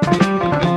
Música